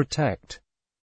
protect.